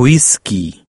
whisky.